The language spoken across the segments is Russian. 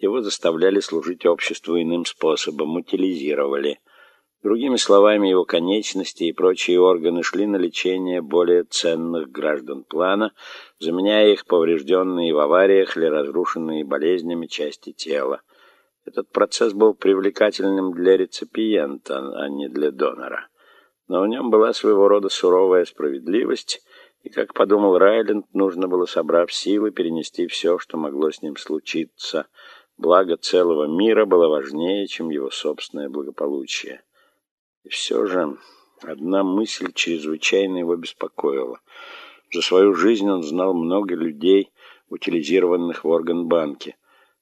Его заставляли служить обществу иным способом, утилизировали. Другими словами, его конечности и прочие органы шли на лечение более ценных граждан плана, заменяя их поврежденные в авариях или разрушенные болезнями части тела. Этот процесс был привлекательным для реципиента, а не для донора. Но в нем была своего рода суровая справедливость, и, как подумал Райленд, нужно было, собрав силы, перенести все, что могло с ним случиться. Благо целого мира было важнее, чем его собственное благополучие. И все же одна мысль чрезвычайно его беспокоила. За свою жизнь он знал много людей, утилизированных в органбанке.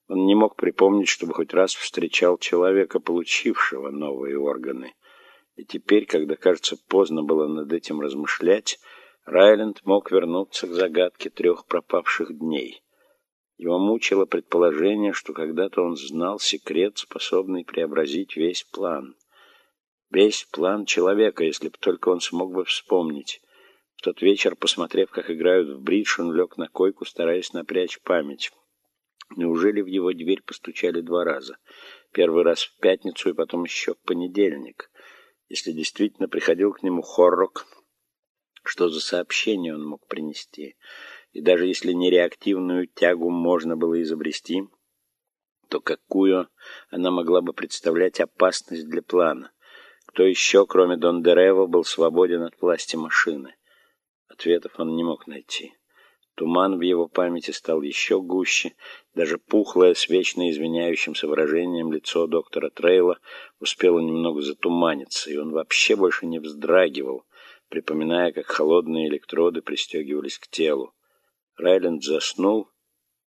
Он не мог припомнить, чтобы хоть раз встречал человека, получившего новые органы. И теперь, когда, кажется, поздно было над этим размышлять, Райленд мог вернуться к загадке трех пропавших дней. Его мучило предположение, что когда-то он знал секрет, способный преобразить весь план. Весь план человека, если бы только он смог бы вспомнить. В тот вечер, посмотрев, как играют в бридж, он лег на койку, стараясь напрячь память. Неужели в его дверь постучали два раза? Первый раз в пятницу и потом еще в понедельник. Если действительно приходил к нему Хоррок, что за сообщение он мог принести? И даже если нереактивную тягу можно было изобрести, то какую она могла бы представлять опасность для плана? Кто еще, кроме Дондерева, был свободен от власти машины? Ответов он не мог найти. Туман в его памяти стал еще гуще. Даже пухлое, с вечно извиняющимся выражением лицо доктора Трейла успело немного затуманиться, и он вообще больше не вздрагивал, припоминая, как холодные электроды пристегивались к телу. Райленд заснул,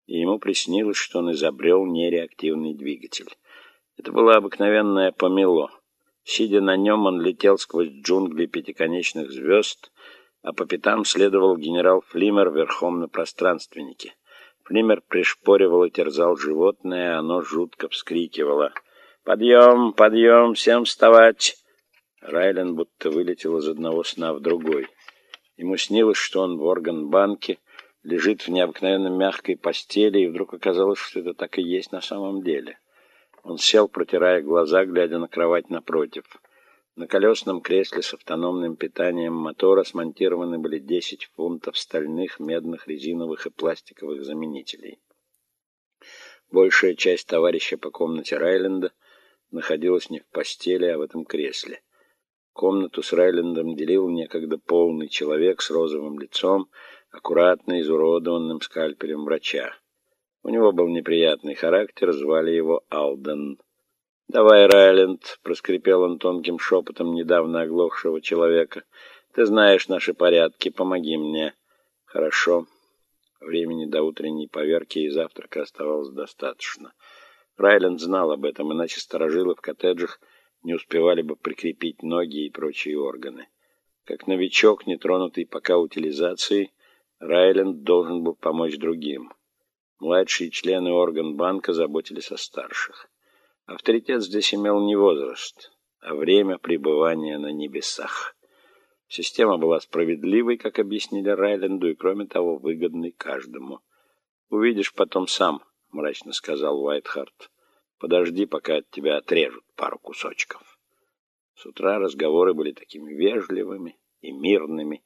и ему приснилось, что он изобрел нереактивный двигатель. Это была обыкновенная помело. Сидя на нем, он летел сквозь джунгли пятиконечных звезд, а по пятам следовал генерал Флимер верхом на пространственнике. Флимер пришпоривал и терзал животное, а оно жутко вскрикивало. «Подъем! Подъем! Всем вставать!» Райлен будто вылетел из одного сна в другой. Ему снилось, что он в орган-банке, лежит в необыкновенно мягкой постели, и вдруг оказалось, что это так и есть на самом деле. Он сел, протирая глаза, глядя на кровать напротив. На колесном кресле с автономным питанием мотора смонтированы были 10 фунтов стальных, медных, резиновых и пластиковых заменителей. Большая часть товарища по комнате Райленда находилась не в постели, а в этом кресле. Комнату с Райлендом делил некогда полный человек с розовым лицом, аккуратно изуродованным скальпелем врача. У него был неприятный характер, звали его Алден. «Давай, Райленд», — проскрипел он тонким шепотом недавно оглохшего человека. «Ты знаешь наши порядки, помоги мне». «Хорошо». Времени до утренней поверки и завтрака оставалось достаточно. Райленд знал об этом, иначе сторожилы в коттеджах не успевали бы прикрепить ноги и прочие органы. Как новичок, не тронутый пока утилизацией, Райленд должен был помочь другим. Младшие члены органбанка заботились о старших. Авторитет здесь имел не возраст, а время пребывания на небесах. Система была справедливой, как объяснили Райленду, и, кроме того, выгодной каждому. «Увидишь потом сам», — мрачно сказал Уайтхарт. «Подожди, пока от тебя отрежут пару кусочков». С утра разговоры были такими вежливыми и мирными.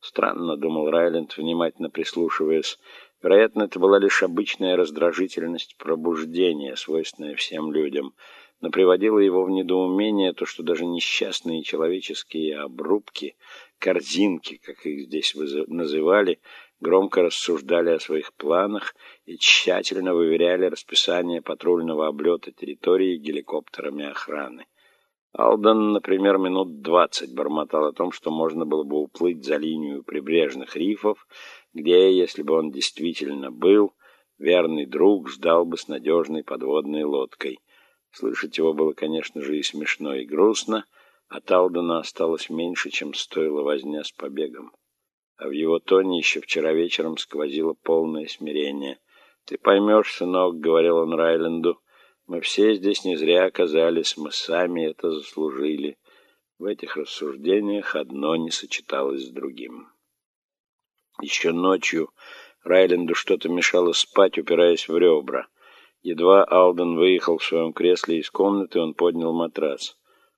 Странно, думал Райленд, внимательно прислушиваясь, Вероятно, это была лишь обычная раздражительность пробуждения, свойственная всем людям, но приводило его в недоумение то, что даже несчастные человеческие обрубки, корзинки, как их здесь называли, громко рассуждали о своих планах и тщательно выверяли расписание патрульного облета территории геликоптерами охраны. Алден, например, минут двадцать бормотал о том, что можно было бы уплыть за линию прибрежных рифов, где, если бы он действительно был, верный друг ждал бы с надежной подводной лодкой. Слышать его было, конечно же, и смешно, и грустно, а Талдена осталось меньше, чем стоило возня с побегом. А в его тоне еще вчера вечером сквозило полное смирение. «Ты поймешь, сынок», — говорил он Райленду, — «мы все здесь не зря оказались, мы сами это заслужили». В этих рассуждениях одно не сочеталось с другим. Еще ночью Райленду что-то мешало спать, упираясь в ребра. Едва Алден выехал в своем кресле из комнаты, он поднял матрас.